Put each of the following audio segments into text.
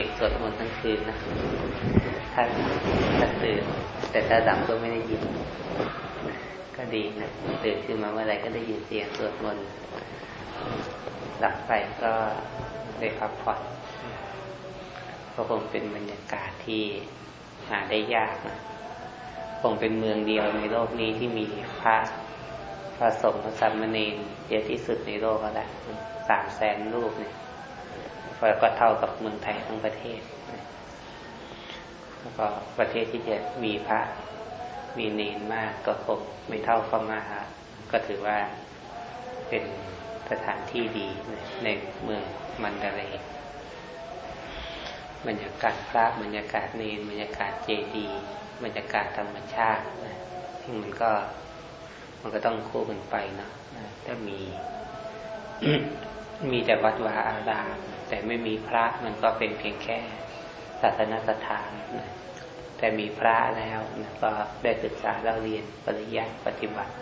เสียงสวดมนต์ทั้งคืนนะถ้าถ้าตื่น แต่ถ้าดับก็ไม่ได้ยิน ก็ดีนะ ตื่นขึ้นมาเมื่อไรก็ได้ยินเสียงสวดมนต์ดับไปก็ได้พักผ่อนก็คงเป็นบรรยากาศที่หาได้ยากนะคงเป็นเมืองเดียวในโลกนี้ที่มีพระพระสงฆ์พระสัมมณีเยอะที่สุดในโลกก็ได้สามแสนรูปเนี่ย ก็เท่ากับเมืองไทยทั้งประเทศ แล้วก็ประเทศที่จะมีพระมีเนนมากก็คงไม่เท่าพม่าก็ถือว่าเป็นสถานที่ดีในเมืองมันดาเลบรรยากาศพระบรรยากาศเนนบรรยากาศเจดีบรรยากาศธรรมชาตินะที่มันก็มันก็ต้องคู่กันไปเนาะถ้ามี มีแต่วัดวาอาราม แต่ไม่มีพระมันก็เป็นเพียงแค่ศาสนสถานนะแต่มีพระแล้วนะก็ได้ศึกษาเราเรียนปริยัติปฏิบัติ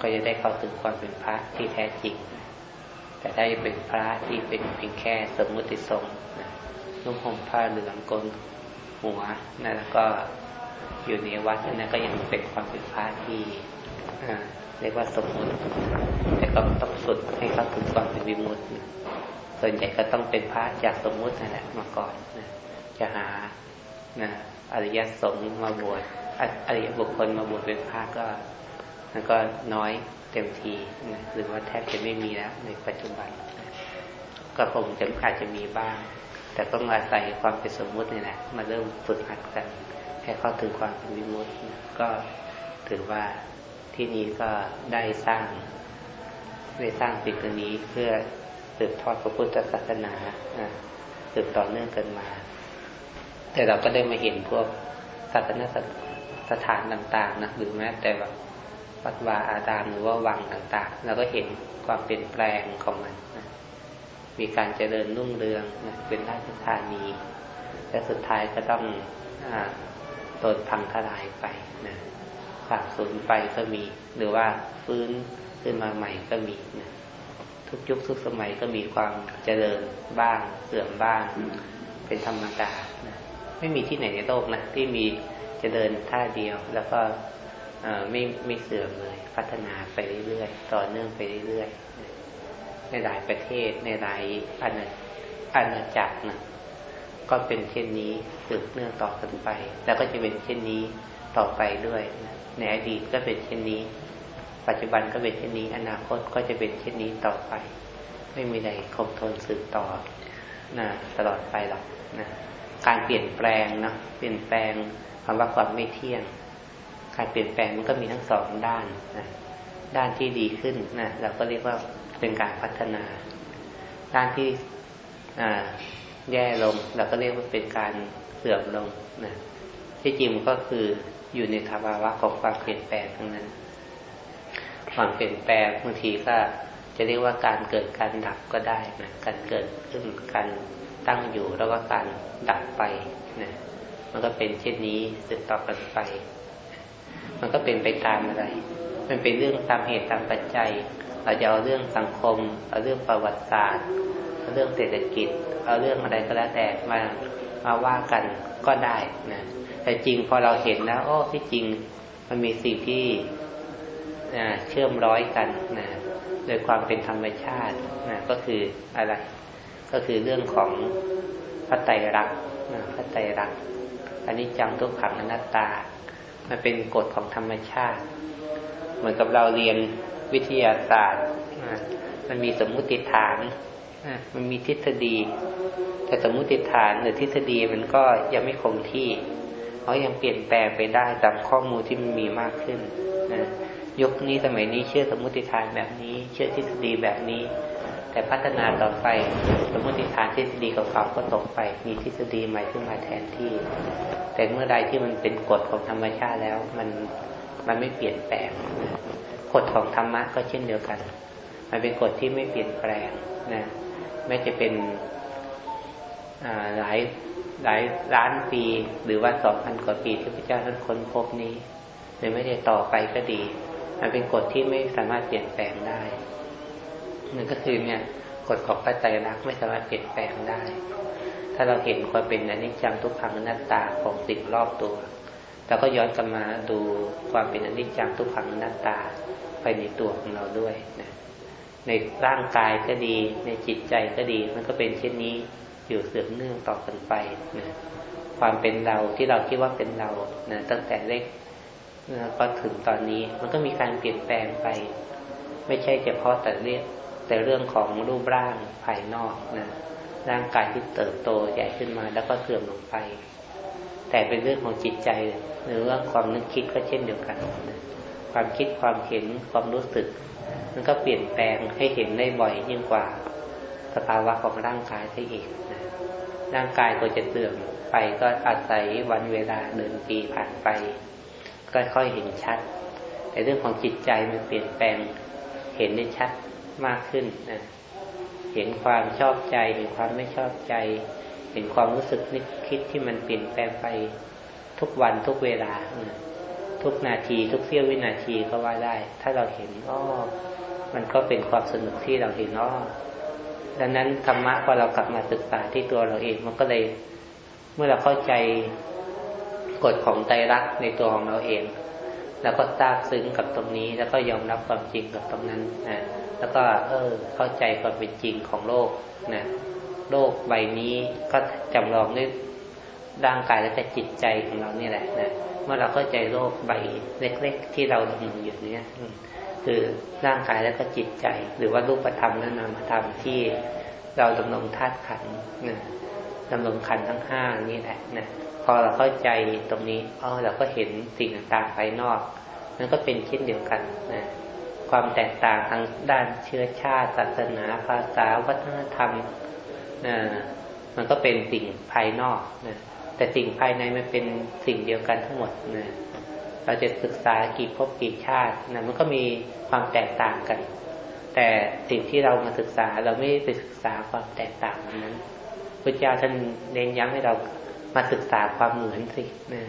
ก็จะได้เข้าถึงความเป็นพระที่แท้จริง แต่ถ้าจะเป็นพระที่เป็นเพียงแค่สมมติทรงนะนุ่งห่มผ้าเหลืองกลหัวนะแล้วก็อยู่ในวัดนั้นก็ยังเป็นความเป็นพระที่เรียกว่าสมมติ แต่ก็ต้องสุดให้เข้าถึงความเป็นวิมุตติ ส่วนใหญ่ก็ต้องเป็นพระจากสมมุตินั่นแหละมาก่อนนะจะหานะอริยสงฆ์มาบวชอริยบุคคลมาบวชเป็นพระก็มันก็น้อยเต็มทีนะหรือว่าแทบจะไม่มีแล้วในปัจจุบัน ก็คงจะอาจจะมีบ้าง แต่ต้องอาศัยความเป็นสมมุตินี่แหละมาเริ่มฝึกหัดกันให้เข้าถึงความเป็นวิมุตติก็ถือว่าที่นี้ก็ได้สร้างได้สร้างสิ่งนี้เพื่อ สืบทอดพระพุทธศาสนาสืบต่อเนื่องกันมา แต่เราก็ได้มาเห็นพวกศาสนสถานต่างๆนะหรือแม้แต่แบบวัดวาอารามหรือว่าวังต่างๆเราก็เห็นความเปลี่ยนแปลงของมันนะมีการเจริญรุ่งเรืองนะเป็นราชธานี และสุดท้ายก็ต้องโดนพังทลายไปนะขาดสูญไปก็มี หรือว่าฟื้นขึ้นมาใหม่ก็มีนะ ทุกยุคทุกสมัยก็มีความเจริญบ้างเสื่อมบ้าง เป็นธรรมดานะไม่มีที่ไหนในโลกนะที่มีเจริญท่าเดียว แล้วก็ไม่ไม่เสื่อมเลย พัฒนาไปเรื่อยๆต่อเนื่องไปเรื่อยๆในหลายประเทศในหลายอาณาอาณาจักรนะก็เป็นเช่นนี้สืบเนื่องต่อกันไป แล้วก็จะเป็นเช่นนี้ต่อไปด้วยนะในอดีตก็เป็นเช่นนี้ ปัจจุบันก็เป็นเช่นนี้ อนาคตก็จะเป็นเช่นนี้ต่อไป ไม่มีใดคงทนสืบต่อนะตลอดไปหรอกนะการเปลี่ยนแปลงนะเปลี่ยนแปลงคำว่าความไม่เที่ยง การเปลี่ยนแปลงมันก็มีทั้งสองด้านนะด้านที่ดีขึ้นนะเราก็เรียกว่าเป็นการพัฒนา ด้านที่แย่ลงเราก็เรียกว่าเป็นการเสื่อมลงนะที่จริงมันก็คืออยู่ในภาวะของความเปลี่ยนแปลงทั้งนั้น ความเปลี่ยนแปลงบางทีก็จะเรียกว่าการเกิดการดับก็ได้นะการเกิดขึ้นการตั้งอยู่แล้วก็การดับไปนะมันก็เป็นเช่นนี้สืบต่อกันไป มันก็เป็นไปตามอะไร มันเป็นเรื่องตามเหตุตามปัจจัย เราจะเอาเรื่องสังคม เอาเรื่องประวัติศาสตร์ เอาเรื่องเศรษฐกิจ เอาเรื่องอะไรก็แล้วแต่มามาว่ากันก็ได้นะ แต่จริงพอเราเห็นแล้วโอ้ที่จริงมันมีสิ่งที่ เชื่อมร้อยกันนะโดยความเป็นธรรมชาตินะก็คืออะไร ก็คือเรื่องของพระไตรลักษณ์นะพระไตรลักษณ์อันนี้จังทุกขังอนัตตา มันเป็นกฎของธรรมชาติ เหมือนกับเราเรียนวิทยาศาสตร์มันมีสมมุติฐานมันมีทฤษฎี แต่สมมุติฐานหรือทฤษฎีมันก็ยังไม่คงที่เพราะยังเปลี่ยนแปลงไปได้ตามข้อมูลที่มันมีมากขึ้น ยุคนี้สมัยนี้เชื่อสมมติฐานแบบนี้ เชื่อทฤษฎีแบบนี้ แต่พัฒนาต่อไปสมมติฐานทฤษฎีเก่าๆก็ตกไป มีทฤษฎีใหม่ขึ้นมาแทนที่ แต่เมื่อใดที่มันเป็นกฎของธรรมชาติแล้ว มันมันไม่เปลี่ยนแปลงกฎของธรรมะก็เช่นเดียวกัน มันเป็นกฎที่ไม่เปลี่ยนแปลงนะแม้จะเป็นหลายหลายล้านปีหรือว่าสองพันกว่าปีที่พระเจ้าท่านค้นพบนี้หรือไม่ได้ต่อไปก็ดี มันเป็นกฎที่ไม่สามารถเปลี่ยนแปลงได้นั่นก็คือเนี่ยกฎของปัจจัยรักไม่สามารถเปลี่ยนแปลงได้ ถ้าเราเห็นความเป็นอนิจจังทุกขังอนัตตาของสิ่งรอบตัวเราก็ย้อนกลับมาดูความเป็นอนิจจังทุกขังอนัตตาไปในตัวของเราด้วยนะในร่างกายก็ดี ในจิตใจก็ดี มันก็เป็นเช่นนี้อยู่เสือมเนื่องต่อกันไปนะความเป็นเราที่เราคิดว่าเป็นเรานะตั้งแต่เล็ก นะก็ถึงตอนนี้มันก็มีการเปลี่ยนแปลงไป ไม่ใช่เฉพาะแต่เรื่องแต่เรื่องของรูปร่างภายนอกนะร่างกายที่เติบโตใหญ่ขึ้นมาแล้วก็เสื่อมลงไป แต่เป็นเรื่องของจิตใจ หรือว่าความนึกคิดก็เช่นเดียวกันนะความคิดความเห็นความรู้สึก มันก็เปลี่ยนแปลงให้เห็นได้บ่อยยิ่งกว่าสภาวะของร่างกายซะอีกนะร่างกายก็จะเสื่อมไปก็อาศัยวันเวลาเดินปีผ่านไป ก็ค่อยเห็นชัด แต่เรื่องของจิตใจมันเปลี่ยนแปลงเห็นได้ชัดมากขึ้นนะเห็นความชอบใจ เห็นความไม่ชอบใจ เห็นความรู้สึกนึกคิดที่มันเปลี่ยนแปลงไปทุกวันทุกเวลาทุกนาที ทุกเสี้ยววินาทีก็ว่าได้ ถ้าเราเห็นอ้อมันก็เป็นความสนุกที่เราเห็นอ้อดังนั้นธรรมะพอเรากลับมาศึกษาที่ตัวเราเองมันก็เลย เมื่อเราเข้าใจ กฎของใจรักในตัวของเราเอง แล้วก็ทราบซึ้งกับตรงนี้ แล้วก็ยอมรับความจริงกับตรงนั้นนะแล้วก็เออเข้าใจความเป็นจริงของโลกนะโลกใบนี้ก็จำลองด้วยร่างกายและแต่จิตใจของเรานี่แหละนะเมื่อเราเข้าใจโลกใบเล็ก ๆ ที่เราดำรงอยู่เนี้ยคือร่างกายและก็จิตใจ หรือว่ารูปธรรมและนามธรรมที่เราดำรงธาตุขันนะดำรงขันทั้งห้านี่แหละนะ อเราเข้าใจตรงนี้อ๋อเราก็เห็นสิ่งต่างๆภายนอกนั่นก็เป็นเช่นเดียวกันนะความแตกต่างทางด้านเชื้อชาติ ศาสนาภาษาวัฒนธรรมนะมันก็เป็นสิ่งภายนอกนะแต่สิ่งภายในมันเป็นสิ่งเดียวกันทั้งหมดนะเราจะศึกษากี่ภพกี่ชาตินะมันก็มีความแตกต่างกัน แต่สิ่งที่เรามาศึกษาเราไม่ไปศึกษาความแตกต่างนั้นพระเจ้าท่านเน้นย้ำให้เรา มาศึกษาความเหมือนสินะ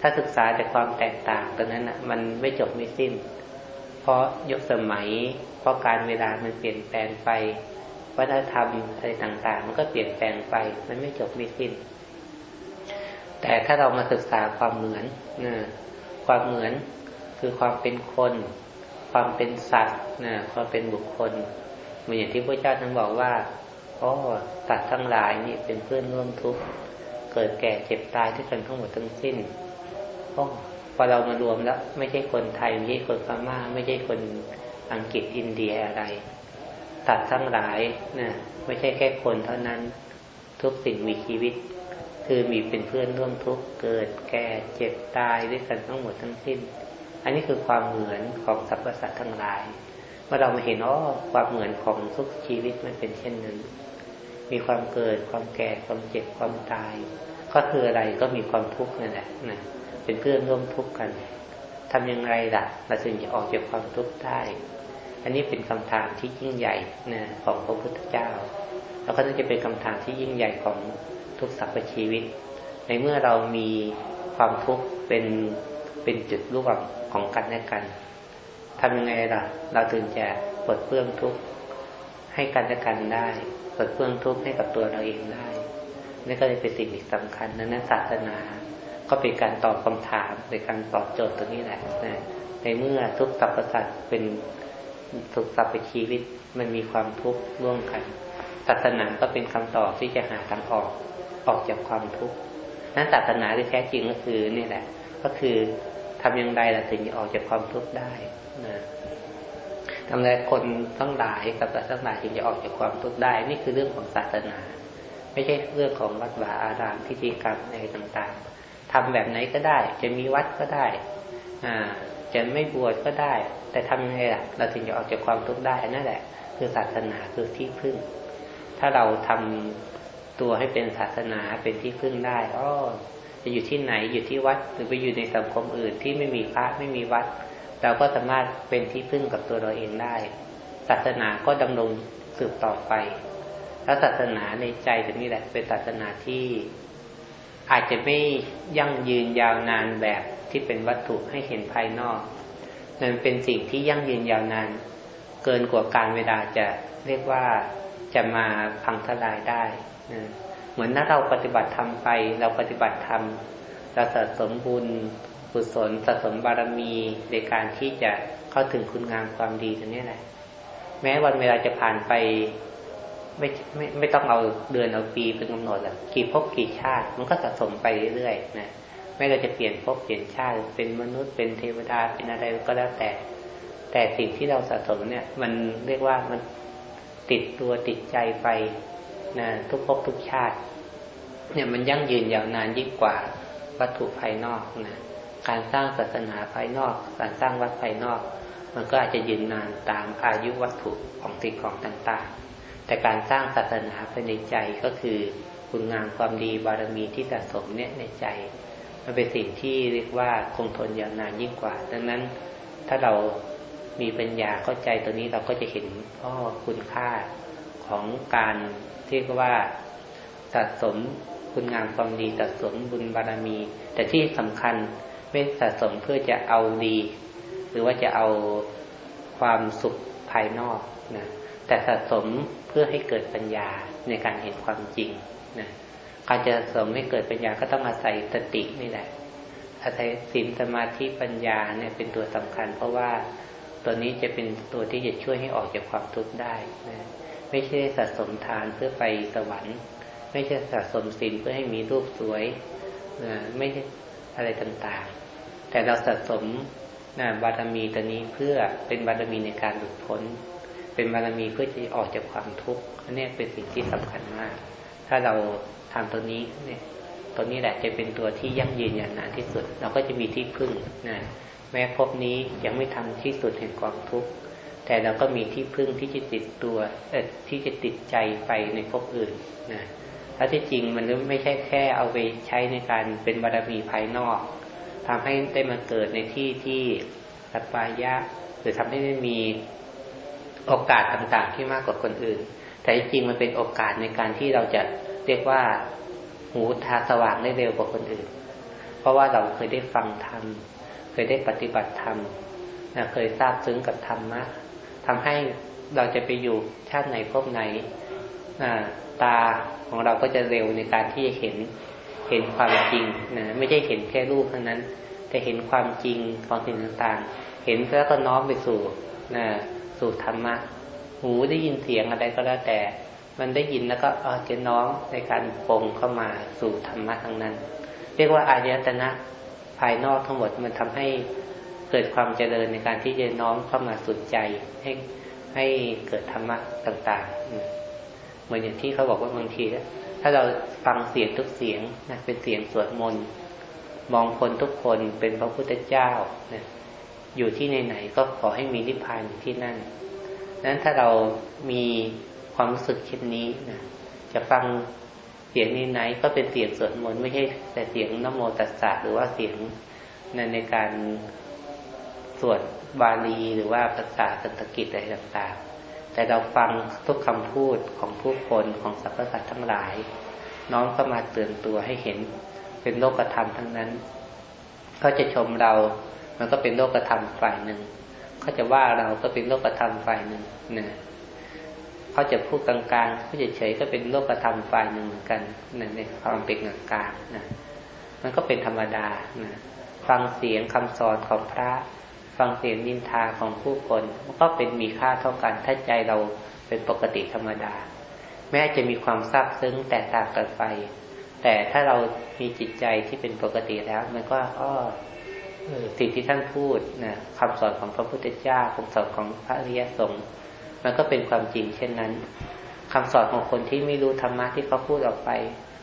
ถ้าศึกษาแต่ความแตกต่างตรงนั้นนะมันไม่จบไม่สิ้น เพราะยุคสมัย เพราะการเวลามันเปลี่ยนแปลงไปวัฒนธรรมอะไรต่างๆ มันก็เปลี่ยนแปลงไป มันไม่จบไม่สิ้น แต่ถ้าเรามาศึกษาความเหมือนนะความเหมือนคือความเป็นคน ความเป็นสัตว์นะความเป็นบุคคลเหมือนอย่างที่พระเจ้าท่านบอกว่าอ๋อสัตว์ทั้งหลายนี่เป็นเพื่อนร่วมทุกข์ เกิดแก่เจ็บตายด้วยกันทั้งหมดทั้งสิ้นโอ้พอเรามารวมแล้ว ไม่ใช่คนไทย ไม่ใช่คนพม่า ไม่ใช่คนอังกฤษอินเดียอะไรสัตว์ทั้งหลายนะไม่ใช่แค่คนเท่านั้นทุกสิ่งมีชีวิต คือมีเป็นเพื่อนร่วมทุกข์เกิดแก่เจ็บตายด้วยกันทั้งหมดทั้งสิ้น อันนี้คือความเหมือนของสรรพสัตว์ทั้งหลายเมื่อเรามาเห็นอ๋อความเหมือนของทุกชีวิตมันเป็นเช่นนั้น มีความเกิด ความแก่ ความเจ็บ ความตาย ก็คืออะไรก็มีความทุกข์นั่นแหละนะเป็นเพื่อนร่วมทุกข์กันทำยังไงล่ะเราถึงจะออกจากความทุกข์ได้ อันนี้เป็นคำถามที่ยิ่งใหญ่นะของพระพุทธเจ้า แล้วก็น่าจะเป็นคำถามที่ยิ่งใหญ่ของทุกสรรพชีวิต ในเมื่อเรามีความทุกข์เป็นเป็นจุดร่วมของกันและกันทำยังไงล่ะ เราถึงจะปลดเปลื้องทุกข์ให้กันและกันได้ ลดเพื่องทุกข์ให้กับตัวเราเองได้ นี่ก็เลยเป็นสิ่งที่สำคัญนั้นศาสนา ก็เป็นการตอบคำถามในการตอบโจทย์ตรงนี้แหละนะในเมื่อทุกสรรพสัตว์เป็นทุกสรรพชีวิตมันมีความทุกข์ร่วมกัน ศาสนาก็เป็นคำตอบที่จะหาทางออกออกจากความทุกข์นั้นศาสนาที่แท้จริงก็คือนี่แหละ ก็คือทำอย่างไรเราถึงจะออกจากความทุกข์ได้นะ ทำไงคนทั้งหลายกับสัตว์ทั้งหลายถึงจะออกจากความทุกข์ได้ นี่คือเรื่องของศาสนา ไม่ใช่เรื่องของวัดวาอารามพิธีกรรมอะไรต่างๆทำแบบไหนก็ได้ จะมีวัดก็ได้ อ่า จะไม่บวชก็ได้ แต่ทำยังไงล่ะเราถึงจะออกจากความทุกข์ได้นั่นแหละ คือศาสนาคือที่พึ่ง ถ้าเราทำตัวให้เป็นศาสนาเป็นที่พึ่งได้อ๋อจะอยู่ที่ไหนอยู่ที่วัดหรือไปอยู่ในสังคมอื่นที่ไม่มีพระไม่มีวัด เราก็สามารถเป็นที่พึ่งกับตัวเราเองได้ ศาสนาก็ดำรงสืบต่อไป แล้วศาสนาในใจตรงนี้แหละ เป็นศาสนาที่อาจจะไม่ยั่งยืนยาวนานแบบที่เป็นวัตถุให้เห็นภายนอก นั่นเป็นสิ่งที่ยั่งยืนยาวนาน เกินกว่าการเวลาจะเรียกว่าจะมาพังทลายได้นะเหมือนถ้าเราปฏิบัติธรรมไป เราปฏิบัติธรรมเราสะสมบุญ กุศลสะสมบารมีในการที่จะเข้าถึงคุณงามความดีตรงนี้แหละ แม้วันเวลาจะผ่านไป ไม่ไม่ไม่ต้องเอาเดือนเอาปีเป็นกำหนดอะกี่ภพกี่ชาติ มันก็สะสมไปเรื่อยๆนะไม่เราจะเปลี่ยนภพเปลี่ยนชาติ เป็นมนุษย์เป็นเทวดาเป็นอะไรก็แล้วแต่ แต่สิ่งที่เราสะสมเนี่ย มันเรียกว่ามันติดตัวติดใจไปนะทุกภพทุกชาติ เนี่ยมันยั่งยืนยาวนานยิ่งกว่าวัตถุภายนอกนะ การสร้างศาสนาภายนอก การสร้างวัดภายนอก มันก็อาจจะยืนนานตามอายุวัตถุของสิ่งของต่างๆ แต่การสร้างศาสนาภายในใจก็คือคุณงามความดีบารมีที่สะสมเนี่ยในใจ มันเป็นสิ่งที่เรียกว่าคงทนยาวนานยิ่งกว่า ดังนั้นถ้าเรามีปัญญาเข้าใจตัวนี้เราก็จะเห็นอ้อคุณค่าของการที่ว่าสะสมคุณงามความดีสะสมบุญบารมี แต่ที่สำคัญ ไม่สะสมเพื่อจะเอาดี หรือว่าจะเอาความสุขภายนอกนะแต่สะสมเพื่อให้เกิดปัญญาในการเห็นความจริงนะการจะสะสมให้เกิดปัญญาก็ต้องอาศัยสตินี่แหละอาศัยศีลสมาธิปัญญาเนี่ยเป็นตัวสำคัญ เพราะว่าตัวนี้จะเป็นตัวที่จะช่วยให้ออกจากความทุกข์ได้นะไม่ใช่สะสมทานเพื่อไปสวรรค์ ไม่ใช่สะสมศีลเพื่อให้มีรูปสวยนะไม่ใช่ อะไรต่างๆ แต่เราสะสมนะบารมีตัวนี้เพื่อเป็นบารมีในการหลุดพ้น เป็นบารมีเพื่อจะออกจากความทุกข์อันนี้เป็นสิ่งที่สำคัญมาก ถ้าเราทำตัวนี้เนี่ยตัวนี้แหละจะเป็นตัวที่ยั่งยืนอย่างนานที่สุด เราก็จะมีที่พึ่งนะแม้พบนี้ยังไม่ทำที่สุดแห่งความทุกข์แต่เราก็มีที่พึ่งที่จะติดตัวที่จะติดใจไปในภพอื่นนะ ถ้าที่จริงมันไม่ใช่แค่เอาไปใช้ในการเป็นบารมีภายนอกทำให้ได้มาเกิดในที่ที่สัปายะหรือทำให้ได้มีโอกาสต่างๆที่มากกว่าคนอื่น แต่จริงมันเป็นโอกาสในการที่เราจะเรียกว่าหูทาสว่างได้เร็วกว่าคนอื่น เพราะว่าเราเคยได้ฟังธรรม เคยได้ปฏิบัติธรรม เคยทราบซึ้งกับธรรมะทำให้เราจะไปอยู่ชาติไหนพบไหน ตาของเราก็จะเร็วในการที่จะเห็นเห็นความจริงนะไม่ใช่เห็นแค่รูปเท่านั้น แต่เห็นความจริงของสิ่งต่างๆ เห็นแล้วก็น้อมไปสู่นะสู่ธรรมะหูได้ยินเสียงอะไรก็แล้วแต่ มันได้ยินแล้วก็เอจะน้อมในการปรงเข้ามาสู่ธรรมะทั้งนั้น เรียกว่าอายตนะภายนอกทั้งหมดมันทำให้เกิดความเจริญในการที่จะน้อมเข้ามาสุดใจให้ให้เกิดธรรมะต่างๆ เหมือนอย่างที่เขาบอกว่าบางทีถ้าเราฟังเสียงทุกเสียงนะเป็นเสียงสวดมนต์มองคนทุกคนเป็นพระพุทธเจ้านะอยู่ที่ไหนๆก็ขอให้มีนิพพานที่นั่นนั้นถ้าเรามีความรู้สึกเช่นนี้นะจะฟังเสียงนี้ไหนก็เป็นเสียงสวดมนต์ไม่ใช่แต่เสียงนโมตัสสะหรือว่าเสียงในการสวดบาลีหรือว่าภาษาสันสกิตอะไรต่างๆ แต่เราฟังทุกคำพูดของผู้คนของสรรพสัตว์ทั้งหลาย น้องก็มาเตือนตัวให้เห็นเป็นโลกธรรมทั้งนั้นเขาจะชมเรา มันก็เป็นโลกธรรมฝ่ายหนึ่งเขาจะว่าเราก็เป็นโลกธรรมฝ่ายหนึ่งนะเขาจะพูดกลางๆเขาจะเฉยก็เป็นโลกธรรมฝ่ายหนึ่งเหมือนกันในความเป็นกลางๆนะมันก็เป็นธรรมดานะฟังเสียงคำสอนของพระ ฟังเสียงนินทาของผู้คนมันก็เป็นมีค่าเท่ากัน ถ้าใจเราเป็นปกติธรรมดา แม้จะมีความซาบซึ้งแตกต่างกันไป แต่ถ้าเรามีจิตใจที่เป็นปกติแล้ว มันก็อ้อสิ่งที่ท่านพูดนะคำสอนของพระพุทธเจ้าคำสอนของพระอริยสงฆ์มันก็เป็นความจริงเช่นนั้นคำสอนของคนที่ไม่รู้ธรรมะที่เขาพูดออกไป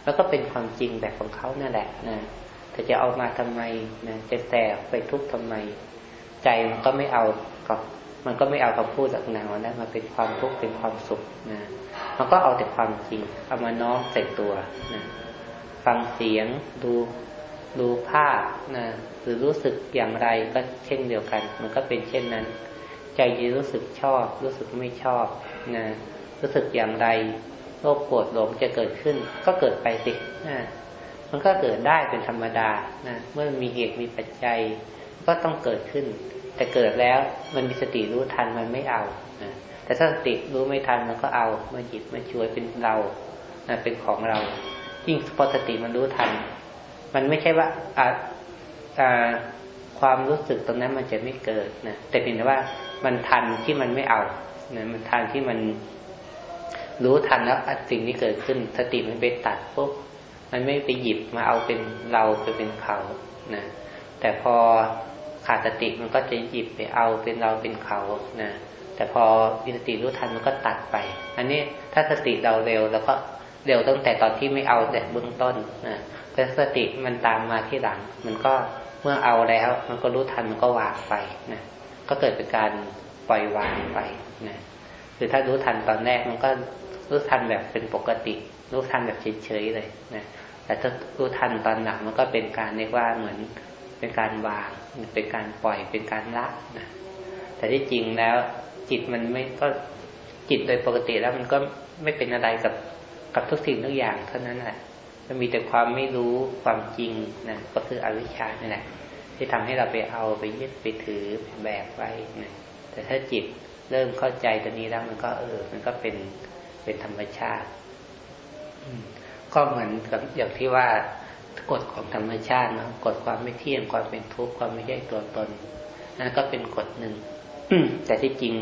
แล้วก็เป็นความจริงแบบของเขานั่นแหละนะแต่จะเอามาทำไมนะจะแตกไปทุกข์ทำไม ใจมันก็ไม่เอากับ มันก็ไม่เอาคำพูดจากนาวนะมาเป็นความทุกข์เป็นความสุขนะมันก็เอาแต่ความจริง เอามาน้อมใส่ตัวนะฟังเสียงดูดูภาพนะหรือรู้สึกอย่างไรก็เช่นเดียวกัน มันก็เป็นเช่นนั้น ใจจะรู้สึกชอบ รู้สึกไม่ชอบนะรู้สึกอย่างไรโลภโกรธหลงจะเกิดขึ้น ก็เกิดไปสินะมันก็เกิดได้เป็นธรรมดานะเมื่อมีเหตุมีปัจจัย ก็ต้องเกิดขึ้น แต่เกิดแล้วมันมีสติรู้ทันมันไม่เอาแต่ถ้าสติรู้ไม่ทันมันก็เอามาหยิบมาช่วยเป็นเราเป็นของเรา ยิ่งพอสติมันรู้ทัน มันไม่ใช่ว่าอาอ่าความรู้สึกตรงนั้นมันจะไม่เกิดนะแต่เพียงแต่ว่ามันทันที่มันไม่เอานะมันทันที่มันรู้ทันแล้วสิ่งที่เกิดขึ้น สติมันไปตัดปุ๊บมันไม่ไปหยิบมาเอาเป็นเราไปเป็นเขานะแต่พอ ขาดสติมันก็จะหยิบไปเอาเป็นเราเป็นเขานะแต่พอมีสติรู้ทันมันก็ตัดไป อันนี้ถ้าสติเราเร็วแล้วก็เร็วตั้งแต่ตอนที่ไม่เอาแต่เบื้องต้นนะแต่สติมันตามมาที่หลัง มันก็เมื่อเอาแล้ว มันก็รู้ทันมันก็วางไปนะก็เกิดเป็นการปล่อยวางไปนะคือถ้ารู้ทันตอนแรกมันก็รู้ทันแบบเป็นปกติ รู้ทันแบบเฉยๆเลยนะแต่ถ้ารู้ทันตอนหลังมันก็เป็นการเรียกว่าเหมือน เป็นการวาง เป็นการปล่อยเป็นการละนะแต่ที่จริงแล้วจิตมันไม่ก็จิตโดยปกติแล้วมันก็ไม่เป็นอะไรกับกับทุกสิ่งทุกอย่างเท่านั้นแหละมันมีแต่ความไม่รู้ความจริงนะก็คืออวิชชานี่แหละที่ทำให้เราไปเอาไปยึดไปถือไปแบกไว้นะแต่ถ้าจิตเริ่มเข้าใจตัวนี้แล้วมันก็เออ มันก็เป็นเป็นธรรมชาติก็เหมือนกับอย่างที่ว่า กฎของธรรมชาตินะกฎความไม่เที่ยงความเป็นทุกข์ความไม่ใช่ตัวตนนั่นก็เป็นกฎหนึ่งแต่ที่จริง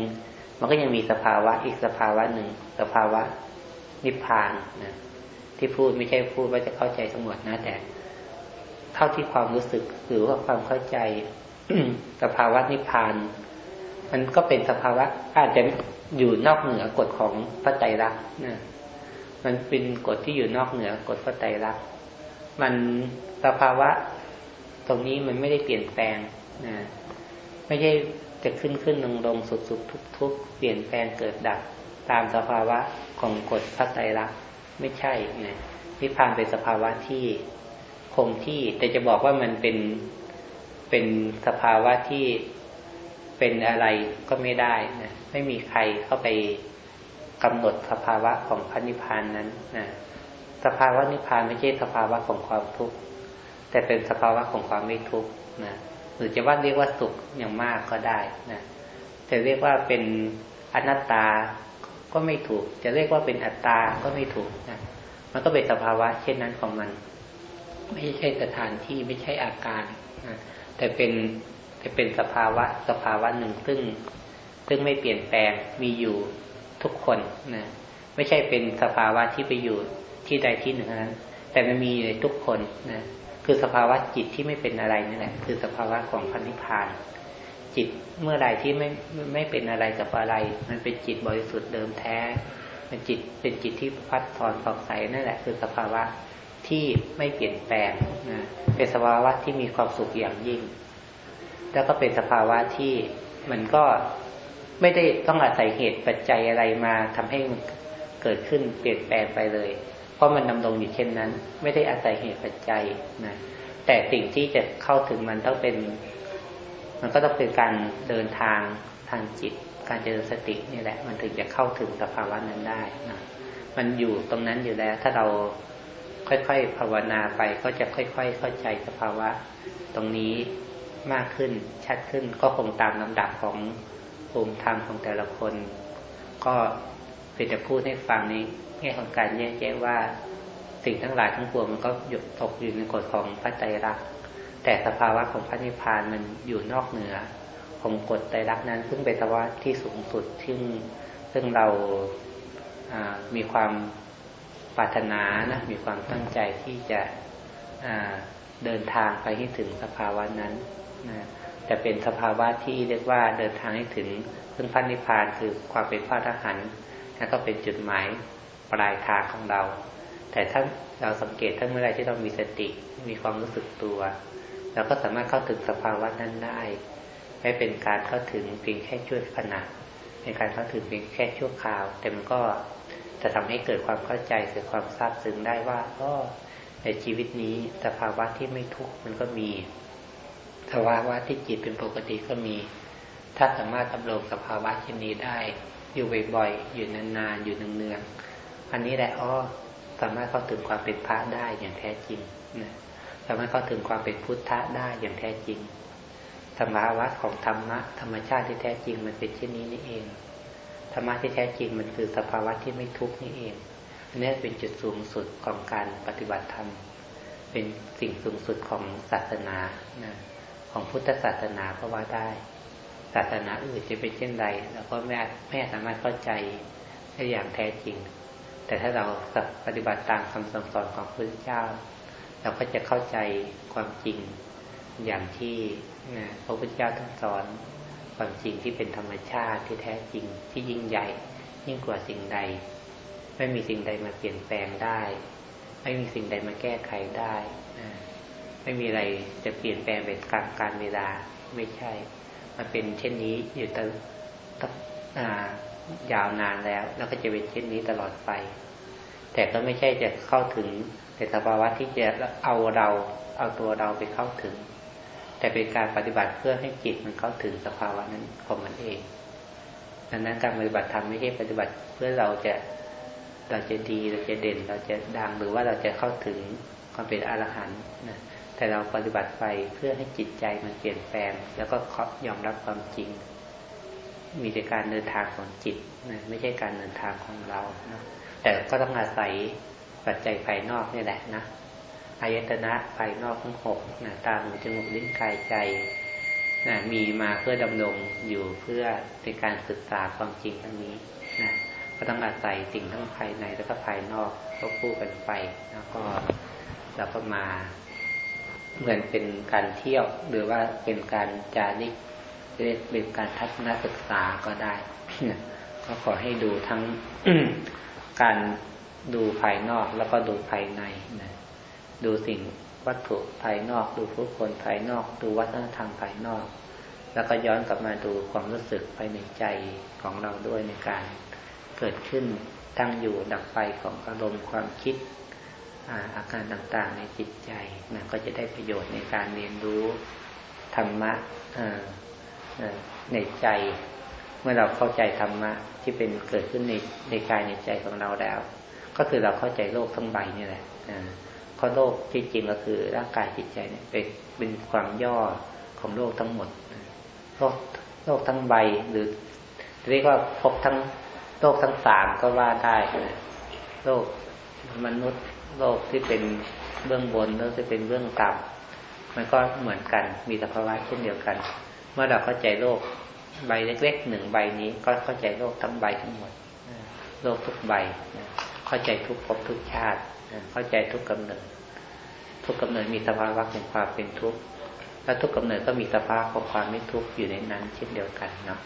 มันก็ยังมีสภาวะอีกสภาวะหนึ่ง สภาวะนิพพานนะที่พูดไม่ใช่พูดว่าจะเข้าใจทั้งหมดนะแต่เท่าที่ความรู้สึกหรือว่าความเข้าใจสภาวะนิพพาน มันก็เป็นสภาวะอาจจะอยู่นอกเหนือกฎของพระไตรลักษณ์นะมันเป็นกฎที่อยู่นอกเหนือกฎพระไตรลักษณ์ มันสภาวะตรงนี้มันไม่ได้เปลี่ยนแปลงนะไม่ใช่จะขึ้นขึ้นลงลงสุดสุดทุกทุกเปลี่ยนแปลงเกิดดับตามสภาวะของกฎพระไตรลักษณ์ไม่ใช่นะนิพพานเป็นสภาวะที่คงที่ แต่จะบอกว่ามันเป็นเป็นสภาวะที่เป็นอะไรก็ไม่ได้นะไม่มีใครเข้าไปกำหนดสภาวะของพระนิพพานนั้นนะ สภาวะนิพพานไม่ใช่สภาวะของความทุกข์แต่เป็นสภาวะของความไม่ทุกข์นะหรือจะว่าเรียกว่าสุขอย่างมากก็ได้นะจะเรียกว่าเป็นอนัตตาก็ไม่ถูก จะเรียกว่าเป็นอัตตาก็ไม่ถูกนะมันก็เป็นสภาวะ เช่นนั้นของมัน ไม่ใช่สถานที่ไม่ใช่อาการนะแต่เป็นแต่เป็นสภาวะ สภาวะหนึ่งซึ่ง ซึ่งไม่เปลี่ยนแปลงมีอยู่ทุกคนนะไม่ใช่เป็นสภาวะที่ไปอยู่ ที่ใดที่หนึ่งนั้น แต่มันมีในทุกคนนะคือสภาวะจิตที่ไม่เป็นอะไรนี่แหละคือสภาวะของพันธิพานจิตเมื่อใดที่ไม่ไม่เป็นอะไรกับอะไร มันเป็นจิตบริสุทธิ์เดิมแท้เป็นจิตเป็นจิตที่พัดถอนผ่องใสนั่นแหละ คือสภาวะที่ไม่เปลี่ยนแปลงนะเป็นสภาวะที่มีความสุขอย่างยิ่ง แล้วก็เป็นสภาวะที่มันก็ไม่ได้ต้องอาศัยเหตุปัจจัยอะไรมาทำให้มันเกิดขึ้นเปลี่ยนแปลงไปเลย เพราะมันดำรงอยู่เช่นนั้น ไม่ได้อาศัยเหตุปัจจัยนะแต่สิ่งที่จะเข้าถึงมันต้องเป็น มันก็ต้องเป็นการเดินทางทางจิต การเจริญสตินี่แหละ มันถึงจะเข้าถึงสภาวะนั้นได้นะมันอยู่ตรงนั้นอยู่แล้ว ถ้าเราค่อยๆภาวนาไปก็จะค่อย ๆ เข้าใจสภาวะ ตรงนี้มากขึ้นชัดขึ้นก็คงตามลำดับของภูมิธรรมของแต่ละคน ก็ เพื่อจะพูดให้ฟังนี้แง่ของการแยกแยะว่า สิ่งทั้งหลายทั้งปวงมันก็หยุดตกอยู่ในกฎของพระใจรัก แต่สภาวะของพระนิพพานมันอยู่นอกเหนือ ของกฎใจรักนั้น ซึ่งเป็นสภาวะที่สูงสุดซึ่งซึ่งเรามีความปรารถนานะมีความตั้งใจที่จะเดินทางไปให้ถึงสภาวะนั้นนะแต่เป็นสภาวะที่เรียกว่าเดินทางให้ถึงซึ่งพระนิพพานคือความเป็นพระอรหันต์ นั่นก็เป็นจุดหมายปลายทางของเรา แต่ถ้าเราสังเกตทั้งเมื่อไรที่เรามีสติมีความรู้สึกตัวเราก็สามารถเข้าถึงสภาวะนั้นได้ ไม่เป็นการเข้าถึงเพียงแค่ช่วขณะเป็นการเข้าถึงเพียงแค่ชั่วคราว แต่มันก็จะทำให้เกิดความเข้าใจเกิดความทราบซึ้งได้ว่าก็ในชีวิตนี้สภาวะที่ไม่ทุกข์มันก็มีสภาวะที่จิตเป็นปกติก็มี ถ้าสามารถดำรงสภาวะเช่นนี้ได้ อยู่บ่อยๆ อยู่นานๆ อยู่เนืองๆ อันนี้แหละอ้อสามารถเข้าถึงความเป็นพระได้อย่างแท้จริงนะสามารถเข้าถึงความเป็นพุทธะได้อย่างแท้จริงธรรมะวัของธรรมะธรรมชาติที่แท้จริงมันเป็นเช่นนี้นี่เอง ธรรมะที่แท้จริงมันคือสภาวะที่ไม่ทุกข์นี่เองอันนี้เป็นจุดสูงสุดของการปฏิบัติธรรม เป็นสิ่งสูงสุดของศาสนานะของพุทธศาสนาก็ว่าได้ ศาสนาอื่นจะเป็นเช่นใดแล้วก็แม่แม่สามารถเข้าใจได้อย่างแท้จริง แต่ถ้าเราปฏิบัติตามคำสั่งสอนของพระพุทธเจ้า เราก็จะเข้าใจความจริงอย่างที่พระพุทธเจ้าท่านสอนความจริงที่เป็นธรรมชาติที่แท้จริงที่ยิ่งใหญ่ ยิ่งกว่าสิ่งใด ไม่มีสิ่งใดมาเปลี่ยนแปลงได้ ไม่มีสิ่งใดมาแก้ไขได้ ไม่มีอะไรจะเปลี่ยนแปลงไปกลางการเวลาไม่ใช่ มันเป็นเช่นนี้อยู่ตั้งยาวนานแล้ว แล้วก็จะเป็นเช่นนี้ตลอดไป แต่ก็ไม่ใช่จะเข้าถึงแต่สภาวะที่จะเอาเราเอาตัวเราไปเข้าถึง แต่เป็นการปฏิบัติเพื่อให้จิตมันเข้าถึงสภาวะนั้นของมันเองดังนั้นการปฏิบัติธรรมไม่ใช่ปฏิบัติเพื่อเราจะเราจะดีเราจะเด่น เราจะดังหรือว่าเราจะเข้าถึงความเป็นอรหันต์นะ แต่เราปฏิบัติไปเพื่อให้จิตใจมันเปลี่ยนแปลง แล้วก็ยอมรับความจริง มีแต่การเดินทางของจิตนะไม่ใช่การเดินทางของเรานะแต่ก็ต้องอาศัยปัจจัยภายนอกนี่แหละนะอายตนะภายนอกทั้งหกนะตาหูจมูกลิ้นกายใจนะมีมาเพื่อดำรงอยู่เพื่อในการศึกษาความจริงทั้งนี้นะก็ต้องอาศัยสิ่งทั้งภายในแล้วก็ภายนอกก็คู่กันไป แล้วก็เราก็มา เหมือนเป็นการเที่ยว หรือว่าเป็นการจาริกเรียกเป็นการทัศนศึกษาก็ได้ก็ขอให้ดูทั้งการดูภายนอกแล้วก็ดูภายในนะดูสิ่งวัตถุภายนอก ดูผู้คนภายนอก ดูวัฒนธรรมภายนอก แล้วก็ย้อนกลับมาดูความรู้สึกภายในใจของเราด้วยในการเกิดขึ้นตั้งอยู่ดับไปของอารมณ์ความคิด อาการต่างๆในจิตใจนะก็จะได้ประโยชน์ในการเรียนรู้ธรรมะในใจ เมื่อเราเข้าใจธรรมะที่เป็นเกิดขึ้นในในกายในใจของเราแล้ว ก็คือเราเข้าใจโลกทั้งใบนี่แหละเพราะโลกที่จริงก็คือร่างกายจิตใจเนี่ยเป็นเป็นความย่อของโลกทั้งหมดโลกโลกทั้งใบหรือเรียกว่าพบทั้งโลกทั้งสามก็ว่าได้โลกมนุษย์ โลกที่เป็นเบื้องบนโลกที่เป็นเบื้องต่ำมันก็เหมือนกัน มีสภาวะเช่นเดียวกัน เมื่อเราเข้าใจโลกใบเล็กๆหนึ่งใบนี้ ก็เข้าใจโลกทั้งใบทั้งหมด โลกทุกใบ เข้าใจทุกภพทุกชาติ เข้าใจทุกกำเนิด ทุกกำเนิดมีสภาวะของความเป็นทุกข์ และทุกกำเนิดก็มีสภาวะของความไม่ทุกข์อยู่ในนั้น เช่นเดียวกันเนาะ